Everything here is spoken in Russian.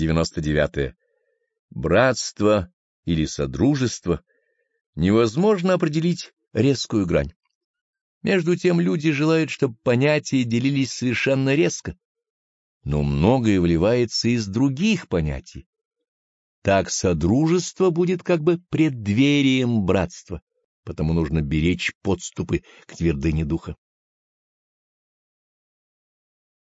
99. -е. Братство или содружество невозможно определить резкую грань. Между тем люди желают, чтобы понятия делились совершенно резко, но многое вливается из других понятий. Так содружество будет как бы преддверием братства, потому нужно беречь подступы к твердыне духа.